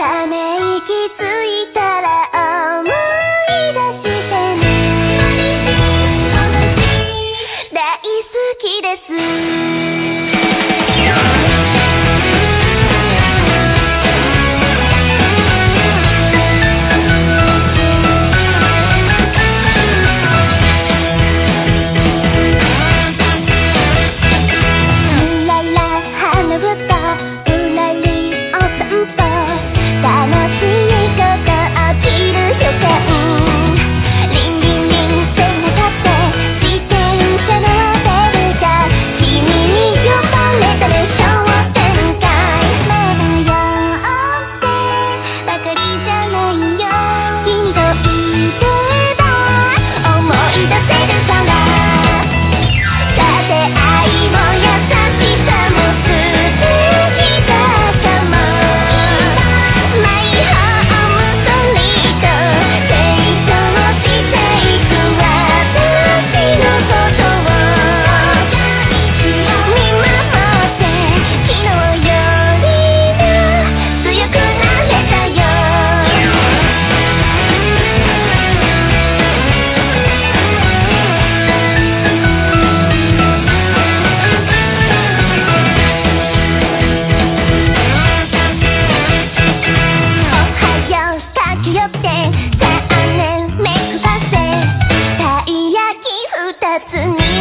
ため destiny